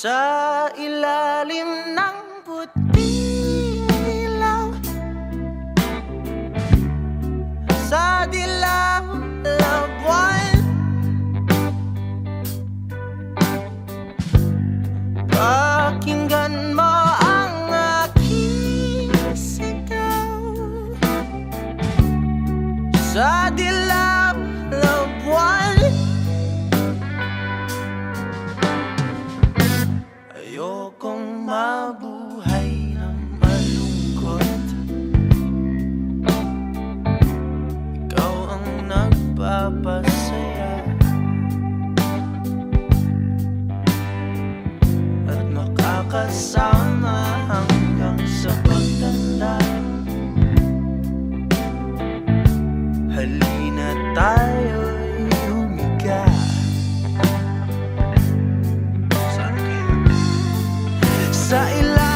Sa makakasama hanggang sa pagtanda? Sa ilalim